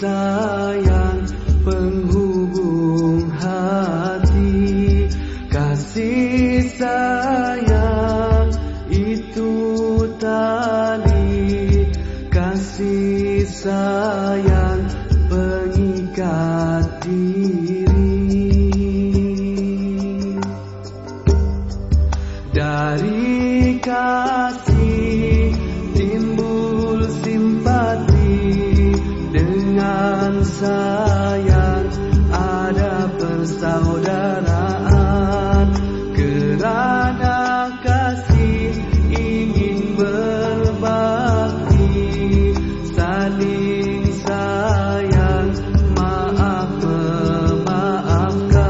sayang penghubung hati. Kasih sayang itu tali. Kasih sayang. Sayang ada persaudaraan. Kerana kasih ingin berbakti Saling sayang maaf memaafkan.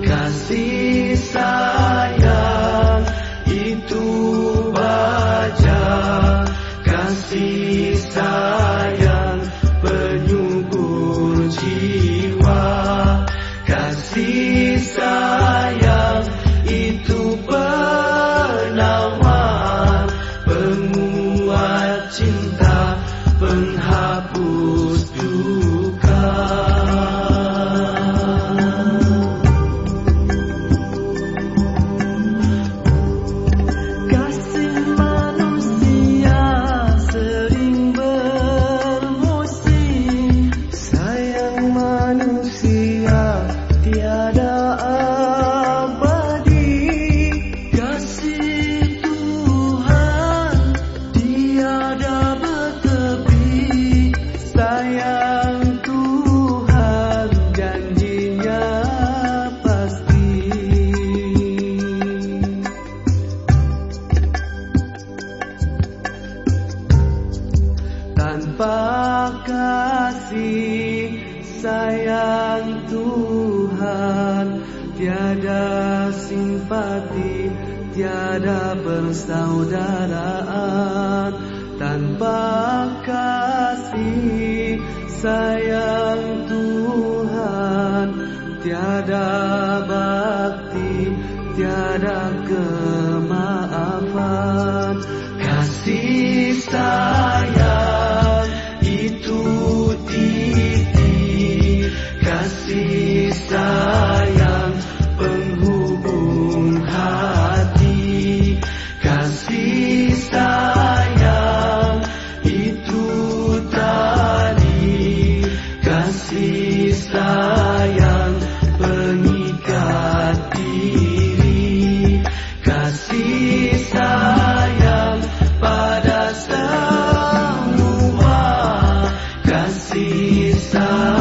Kasih sayang itu baja Kasih sayang sayang itu penawar Penguat cinta kasih sayang Tuhan. Tiada simpati, tiada persaudaraan. Tanpa kasih sayang Tuhan. Tiada bakti, tiada kemaafan. Kasih sayang kasih sayang pada semua. Kasih sayang